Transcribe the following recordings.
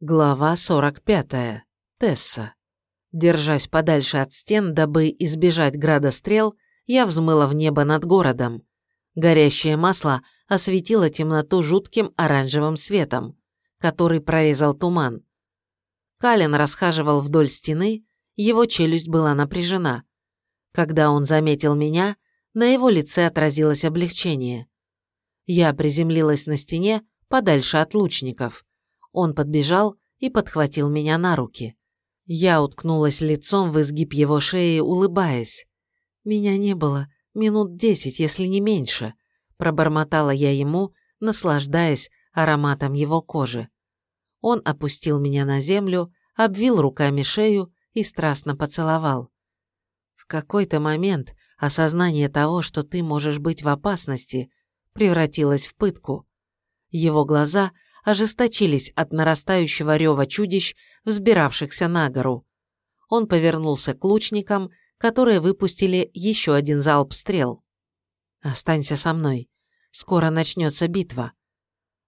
Глава 45. Тесса. Держась подальше от стен, дабы избежать града стрел, я взмыла в небо над городом. Горящее масло осветило темноту жутким оранжевым светом, который прорезал туман. Калин расхаживал вдоль стены, его челюсть была напряжена. Когда он заметил меня, на его лице отразилось облегчение. Я приземлилась на стене подальше от лучников. Он подбежал и подхватил меня на руки. Я уткнулась лицом в изгиб его шеи, улыбаясь. «Меня не было минут десять, если не меньше», – пробормотала я ему, наслаждаясь ароматом его кожи. Он опустил меня на землю, обвил руками шею и страстно поцеловал. В какой-то момент осознание того, что ты можешь быть в опасности, превратилось в пытку. Его глаза – ожесточились от нарастающего рева чудищ, взбиравшихся на гору. Он повернулся к лучникам, которые выпустили еще один залп стрел. «Останься со мной. Скоро начнется битва».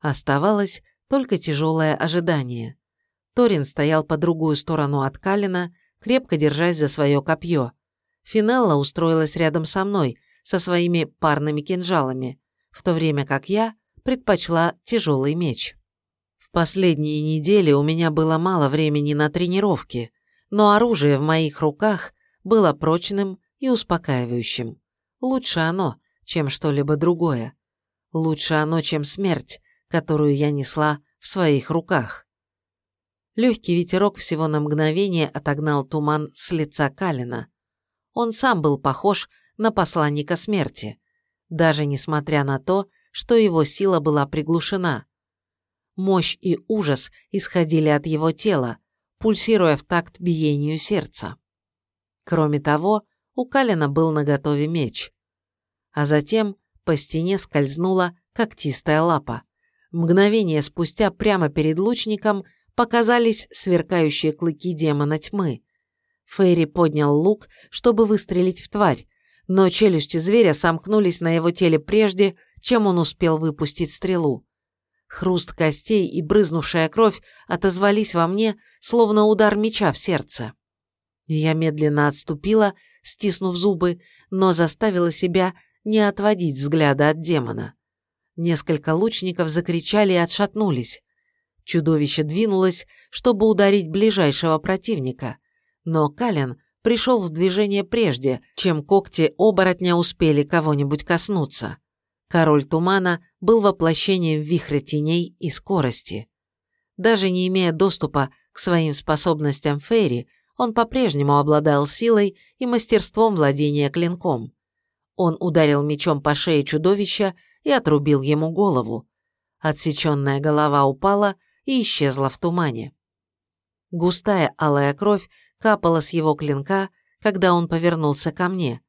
Оставалось только тяжелое ожидание. Торин стоял по другую сторону от Калина, крепко держась за свое копье. Финелла устроилась рядом со мной, со своими парными кинжалами, в то время как я предпочла тяжелый меч. Последние недели у меня было мало времени на тренировки, но оружие в моих руках было прочным и успокаивающим. Лучше оно, чем что-либо другое. Лучше оно, чем смерть, которую я несла в своих руках. Легкий ветерок всего на мгновение отогнал туман с лица Калина. Он сам был похож на посланника смерти, даже несмотря на то, что его сила была приглушена. Мощь и ужас исходили от его тела, пульсируя в такт биению сердца. Кроме того, у Калина был наготове меч. А затем по стене скользнула когтистая лапа. Мгновение спустя прямо перед лучником показались сверкающие клыки демона тьмы. Фейри поднял лук, чтобы выстрелить в тварь, но челюсти зверя сомкнулись на его теле прежде, чем он успел выпустить стрелу. Хруст костей и брызнувшая кровь отозвались во мне, словно удар меча в сердце. Я медленно отступила, стиснув зубы, но заставила себя не отводить взгляда от демона. Несколько лучников закричали и отшатнулись. Чудовище двинулось, чтобы ударить ближайшего противника, но Кален пришел в движение прежде, чем когти оборотня успели кого-нибудь коснуться. Король тумана был воплощением вихря теней и скорости. Даже не имея доступа к своим способностям Фейри, он по-прежнему обладал силой и мастерством владения клинком. Он ударил мечом по шее чудовища и отрубил ему голову. Отсеченная голова упала и исчезла в тумане. Густая алая кровь капала с его клинка, когда он повернулся ко мне.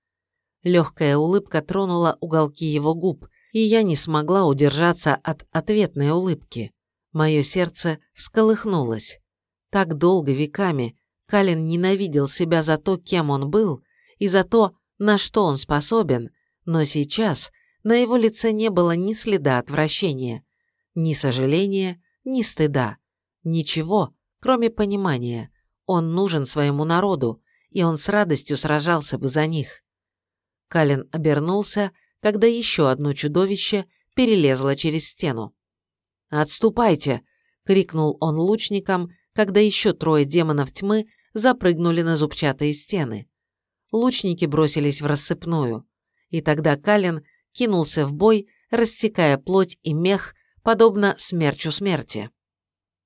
Легкая улыбка тронула уголки его губ, и я не смогла удержаться от ответной улыбки. Мое сердце всколыхнулось. Так долго веками Калин ненавидел себя за то, кем он был, и за то, на что он способен, но сейчас на его лице не было ни следа отвращения, ни сожаления, ни стыда, ничего, кроме понимания. Он нужен своему народу, и он с радостью сражался бы за них. Калин обернулся, когда еще одно чудовище перелезло через стену. «Отступайте!» — крикнул он лучникам, когда еще трое демонов тьмы запрыгнули на зубчатые стены. Лучники бросились в рассыпную, и тогда Калин кинулся в бой, рассекая плоть и мех, подобно смерчу смерти.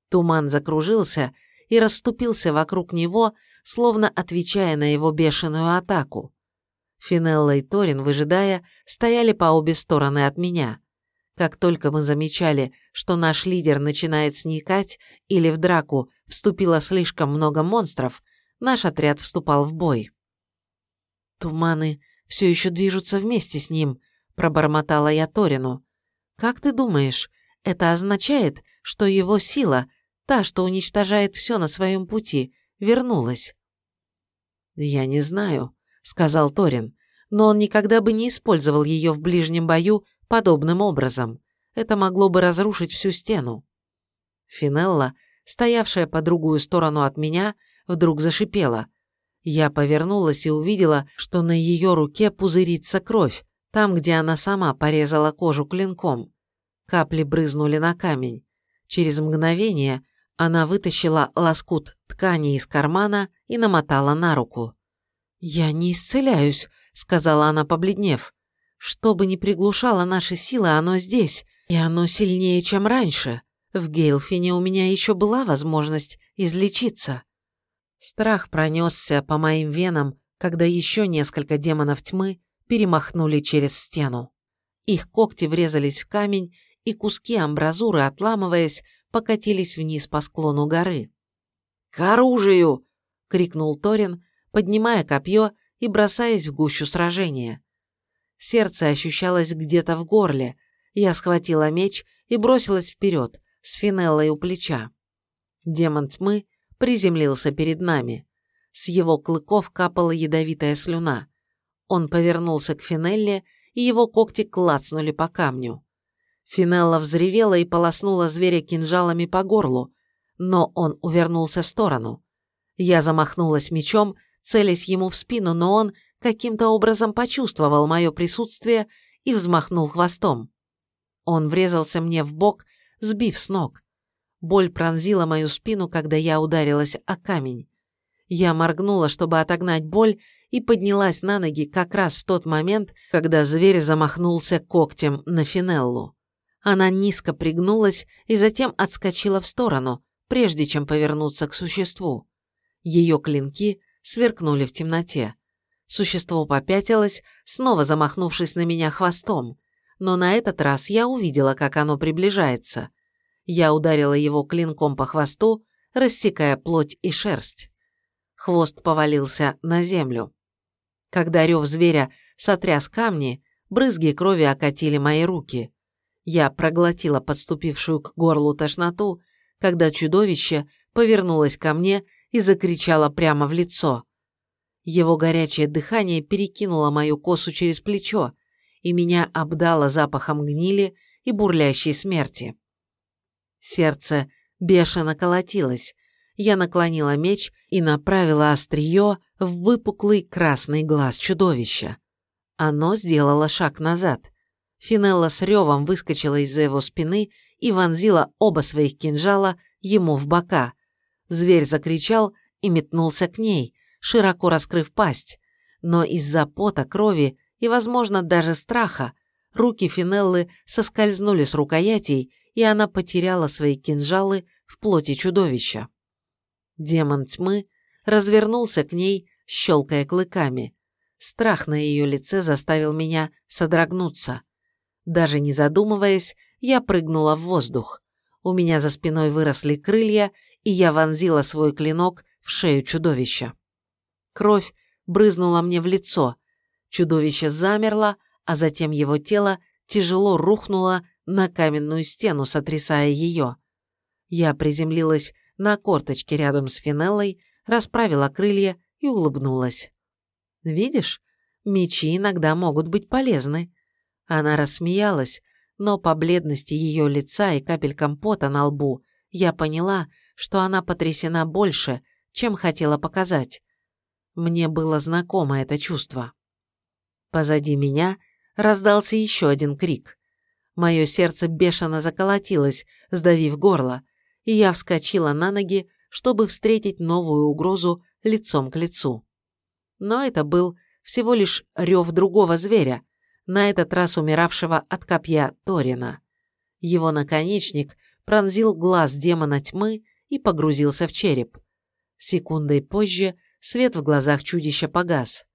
Туман закружился и расступился вокруг него, словно отвечая на его бешеную атаку. Финелла и Торин, выжидая, стояли по обе стороны от меня. Как только мы замечали, что наш лидер начинает сникать или в драку вступило слишком много монстров, наш отряд вступал в бой. «Туманы все еще движутся вместе с ним», — пробормотала я Торину. «Как ты думаешь, это означает, что его сила, та, что уничтожает все на своем пути, вернулась?» «Я не знаю», — сказал Торин, но он никогда бы не использовал ее в ближнем бою подобным образом. Это могло бы разрушить всю стену. Финелла стоявшая по другую сторону от меня, вдруг зашипела. Я повернулась и увидела, что на ее руке пузырится кровь, там, где она сама порезала кожу клинком. Капли брызнули на камень. Через мгновение она вытащила лоскут ткани из кармана и намотала на руку. «Я не исцеляюсь», — сказала она, побледнев. «Что бы ни приглушало наши силы, оно здесь, и оно сильнее, чем раньше. В Гейлфине у меня еще была возможность излечиться». Страх пронесся по моим венам, когда еще несколько демонов тьмы перемахнули через стену. Их когти врезались в камень, и куски амбразуры, отламываясь, покатились вниз по склону горы. «К оружию!» — крикнул Торин, поднимая копье и бросаясь в гущу сражения. Сердце ощущалось где-то в горле. Я схватила меч и бросилась вперед, с финеллой у плеча. Демон тьмы приземлился перед нами. С его клыков капала ядовитая слюна. Он повернулся к Финелле, и его когти клацнули по камню. Финелла взревела и полоснула зверя кинжалами по горлу, но он увернулся в сторону. Я замахнулась мечом, целясь ему в спину, но он каким-то образом почувствовал мое присутствие и взмахнул хвостом. Он врезался мне в бок, сбив с ног. Боль пронзила мою спину, когда я ударилась о камень. Я моргнула, чтобы отогнать боль, и поднялась на ноги как раз в тот момент, когда зверь замахнулся когтем на Финеллу. Она низко пригнулась и затем отскочила в сторону, прежде чем повернуться к существу. Ее клинки сверкнули в темноте. Существо попятилось, снова замахнувшись на меня хвостом, но на этот раз я увидела, как оно приближается. Я ударила его клинком по хвосту, рассекая плоть и шерсть. Хвост повалился на землю. Когда рев зверя сотряс камни, брызги крови окатили мои руки. Я проглотила подступившую к горлу тошноту, когда чудовище повернулось ко мне и закричало прямо в лицо. Его горячее дыхание перекинуло мою косу через плечо, и меня обдало запахом гнили и бурлящей смерти. Сердце бешено колотилось. Я наклонила меч и направила острие в выпуклый красный глаз чудовища. Оно сделало шаг назад. Финелла с ревом выскочила из-за его спины и вонзила оба своих кинжала ему в бока. Зверь закричал и метнулся к ней, широко раскрыв пасть. Но из-за пота, крови и, возможно, даже страха, руки Финеллы соскользнули с рукоятей, и она потеряла свои кинжалы в плоти чудовища. Демон тьмы развернулся к ней, щелкая клыками. Страх на ее лице заставил меня содрогнуться. Даже не задумываясь, я прыгнула в воздух. У меня за спиной выросли крылья, и я вонзила свой клинок в шею чудовища. Кровь брызнула мне в лицо. Чудовище замерло, а затем его тело тяжело рухнуло на каменную стену, сотрясая ее. Я приземлилась на корточке рядом с Финеллой, расправила крылья и улыбнулась. «Видишь, мечи иногда могут быть полезны», она рассмеялась, но по бледности ее лица и капелькам пота на лбу я поняла, что она потрясена больше, чем хотела показать. Мне было знакомо это чувство. Позади меня раздался еще один крик. Мое сердце бешено заколотилось, сдавив горло, и я вскочила на ноги, чтобы встретить новую угрозу лицом к лицу. Но это был всего лишь рев другого зверя, на этот раз умиравшего от копья Торина. Его наконечник пронзил глаз демона тьмы и погрузился в череп. Секундой позже свет в глазах чудища погас.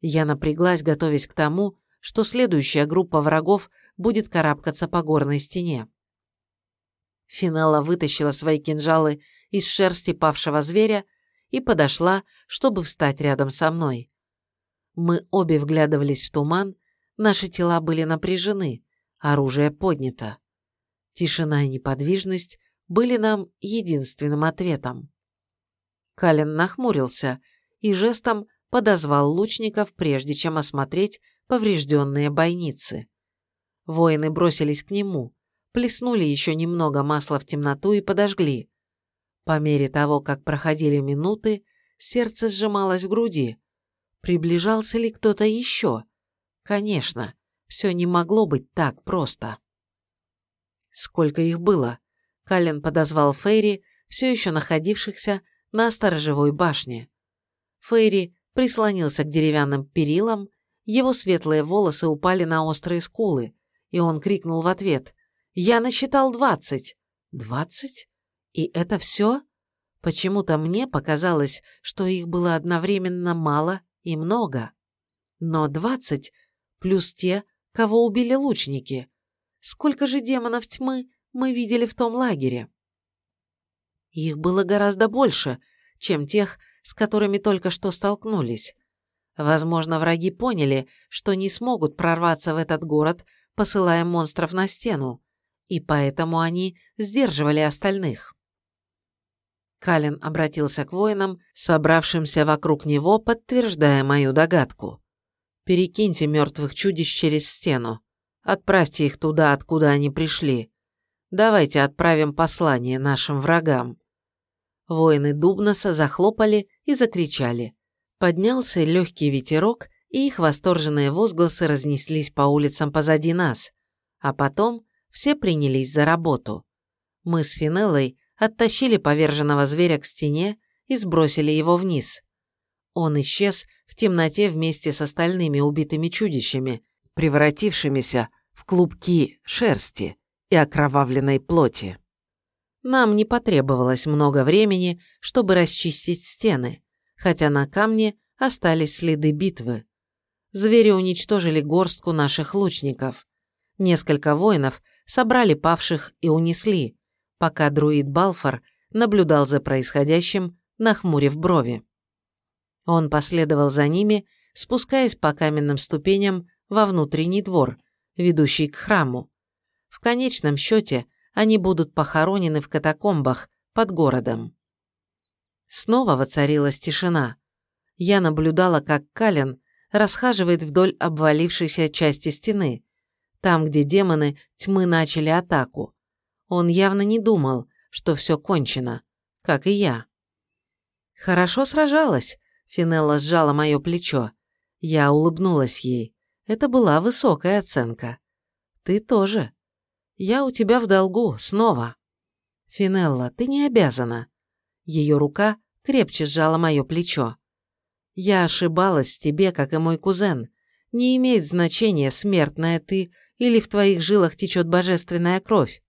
Я напряглась, готовясь к тому, что следующая группа врагов будет карабкаться по горной стене. Финелла вытащила свои кинжалы из шерсти павшего зверя и подошла, чтобы встать рядом со мной. Мы обе вглядывались в туман, Наши тела были напряжены, оружие поднято. Тишина и неподвижность были нам единственным ответом. Калин нахмурился и жестом подозвал лучников, прежде чем осмотреть поврежденные бойницы. Воины бросились к нему, плеснули еще немного масла в темноту и подожгли. По мере того, как проходили минуты, сердце сжималось в груди. Приближался ли кто-то еще? Конечно, все не могло быть так просто. Сколько их было? Каллен подозвал Фейри, все еще находившихся на сторожевой башне. Фейри прислонился к деревянным перилам, его светлые волосы упали на острые скулы, и он крикнул в ответ «Я насчитал двадцать!» «Двадцать? И это все?» Почему-то мне показалось, что их было одновременно мало и много. Но двадцать плюс те, кого убили лучники. Сколько же демонов тьмы мы видели в том лагере? Их было гораздо больше, чем тех, с которыми только что столкнулись. Возможно, враги поняли, что не смогут прорваться в этот город, посылая монстров на стену, и поэтому они сдерживали остальных. Калин обратился к воинам, собравшимся вокруг него, подтверждая мою догадку. «Перекиньте мертвых чудищ через стену. Отправьте их туда, откуда они пришли. Давайте отправим послание нашим врагам». Воины Дубноса захлопали и закричали. Поднялся легкий ветерок, и их восторженные возгласы разнеслись по улицам позади нас. А потом все принялись за работу. Мы с Финеллой оттащили поверженного зверя к стене и сбросили его вниз. Он исчез в темноте вместе с остальными убитыми чудищами, превратившимися в клубки шерсти и окровавленной плоти. Нам не потребовалось много времени, чтобы расчистить стены, хотя на камне остались следы битвы. Звери уничтожили горстку наших лучников. Несколько воинов собрали павших и унесли, пока друид Балфор наблюдал за происходящим, нахмурив брови. Он последовал за ними, спускаясь по каменным ступеням во внутренний двор, ведущий к храму. В конечном счете они будут похоронены в катакомбах под городом. Снова воцарилась тишина. Я наблюдала, как Кален расхаживает вдоль обвалившейся части стены, там, где демоны тьмы начали атаку. Он явно не думал, что все кончено, как и я. «Хорошо сражалась», — Финелла сжала мое плечо. Я улыбнулась ей. Это была высокая оценка. «Ты тоже. Я у тебя в долгу, снова». «Финелла, ты не обязана». Ее рука крепче сжала мое плечо. «Я ошибалась в тебе, как и мой кузен. Не имеет значения, смертная ты или в твоих жилах течет божественная кровь.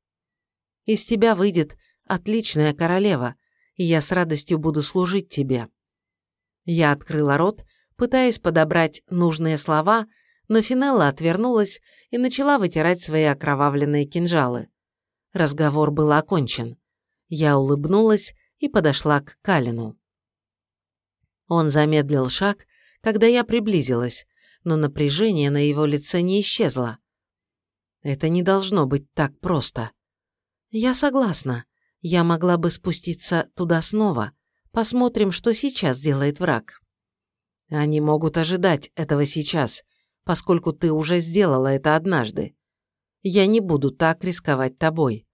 Из тебя выйдет отличная королева, и я с радостью буду служить тебе». Я открыла рот, пытаясь подобрать нужные слова, но Финелла отвернулась и начала вытирать свои окровавленные кинжалы. Разговор был окончен. Я улыбнулась и подошла к Калину. Он замедлил шаг, когда я приблизилась, но напряжение на его лице не исчезло. Это не должно быть так просто. Я согласна. Я могла бы спуститься туда снова. Посмотрим, что сейчас делает враг. Они могут ожидать этого сейчас, поскольку ты уже сделала это однажды. Я не буду так рисковать тобой.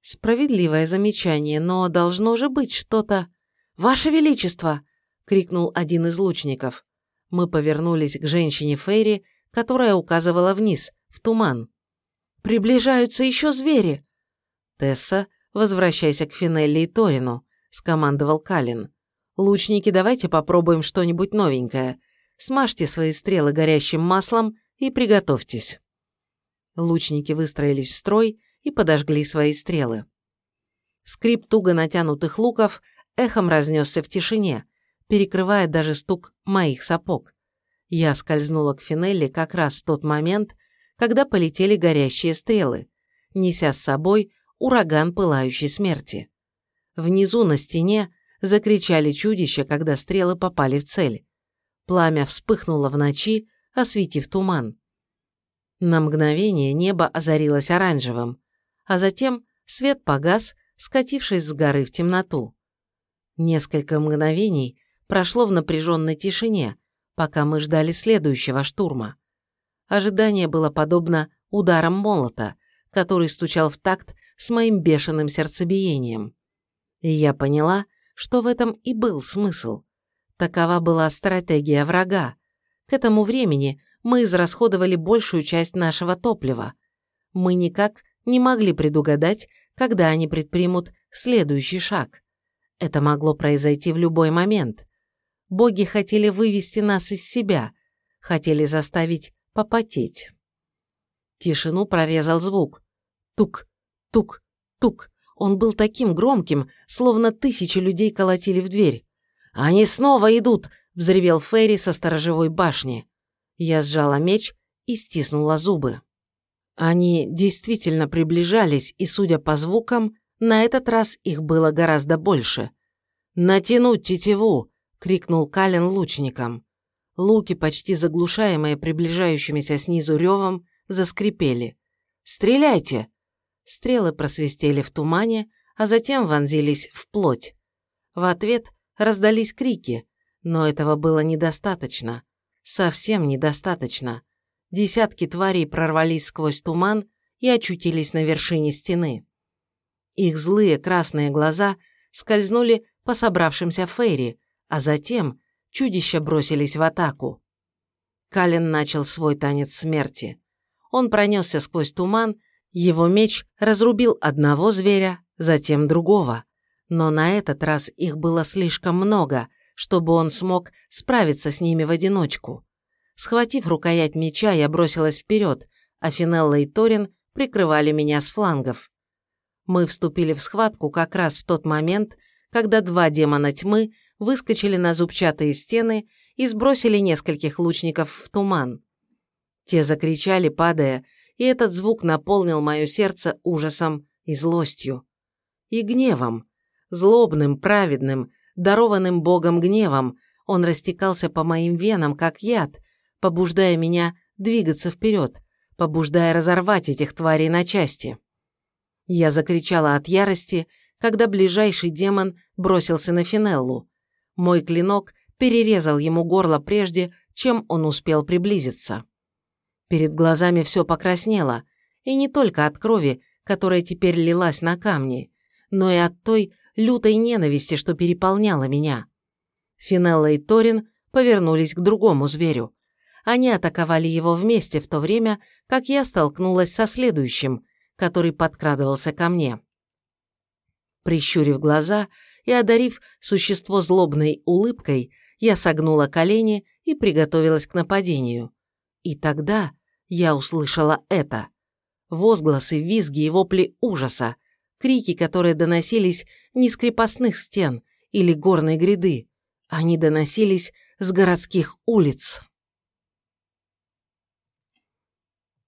Справедливое замечание, но должно же быть что-то... «Ваше Величество!» — крикнул один из лучников. Мы повернулись к женщине Фейри, которая указывала вниз, в туман. «Приближаются еще звери!» «Тесса, возвращайся к Финелли и Торину», — скомандовал Калин. «Лучники, давайте попробуем что-нибудь новенькое. Смажьте свои стрелы горящим маслом и приготовьтесь». Лучники выстроились в строй и подожгли свои стрелы. Скрип туго натянутых луков эхом разнесся в тишине, перекрывая даже стук моих сапог. Я скользнула к Финелли как раз в тот момент, когда полетели горящие стрелы, неся с собой ураган пылающей смерти. Внизу на стене закричали чудища, когда стрелы попали в цель. Пламя вспыхнуло в ночи, осветив туман. На мгновение небо озарилось оранжевым, а затем свет погас, скатившись с горы в темноту. Несколько мгновений прошло в напряженной тишине, пока мы ждали следующего штурма. Ожидание было подобно ударам молота, который стучал в такт с моим бешеным сердцебиением. И я поняла, что в этом и был смысл. Такова была стратегия врага. К этому времени мы израсходовали большую часть нашего топлива. Мы никак не могли предугадать, когда они предпримут следующий шаг. Это могло произойти в любой момент. Боги хотели вывести нас из себя, хотели заставить попотеть. Тишину прорезал звук. Тук, тук, тук. Он был таким громким, словно тысячи людей колотили в дверь. «Они снова идут!» – взревел Ферри со сторожевой башни. Я сжала меч и стиснула зубы. Они действительно приближались, и, судя по звукам, на этот раз их было гораздо больше. «Натянуть тетиву!» – крикнул Калин лучникам. Луки, почти заглушаемые приближающимися снизу ревом, заскрипели. «Стреляйте!» Стрелы просвистели в тумане, а затем вонзились в плоть. В ответ раздались крики, но этого было недостаточно. Совсем недостаточно. Десятки тварей прорвались сквозь туман и очутились на вершине стены. Их злые красные глаза скользнули по собравшимся Фейри, а затем чудища бросились в атаку. Калин начал свой танец смерти. Он пронесся сквозь туман, его меч разрубил одного зверя, затем другого. Но на этот раз их было слишком много, чтобы он смог справиться с ними в одиночку. Схватив рукоять меча, я бросилась вперед, а Финелла и Торин прикрывали меня с флангов. Мы вступили в схватку как раз в тот момент, когда два демона тьмы выскочили на зубчатые стены и сбросили нескольких лучников в туман. Те закричали, падая, и этот звук наполнил мое сердце ужасом и злостью. И гневом. Злобным, праведным, дарованным Богом гневом, он растекался по моим венам, как яд, побуждая меня двигаться вперед, побуждая разорвать этих тварей на части. Я закричала от ярости, когда ближайший демон бросился на Финеллу. Мой клинок перерезал ему горло прежде, чем он успел приблизиться. Перед глазами все покраснело, и не только от крови, которая теперь лилась на камни, но и от той лютой ненависти, что переполняла меня. Финелла и Торин повернулись к другому зверю. Они атаковали его вместе в то время, как я столкнулась со следующим, который подкрадывался ко мне. Прищурив глаза и одарив существо злобной улыбкой, я согнула колени и приготовилась к нападению. И тогда я услышала это. Возгласы, визги и вопли ужаса, крики, которые доносились не с крепостных стен или горной гряды, они доносились с городских улиц.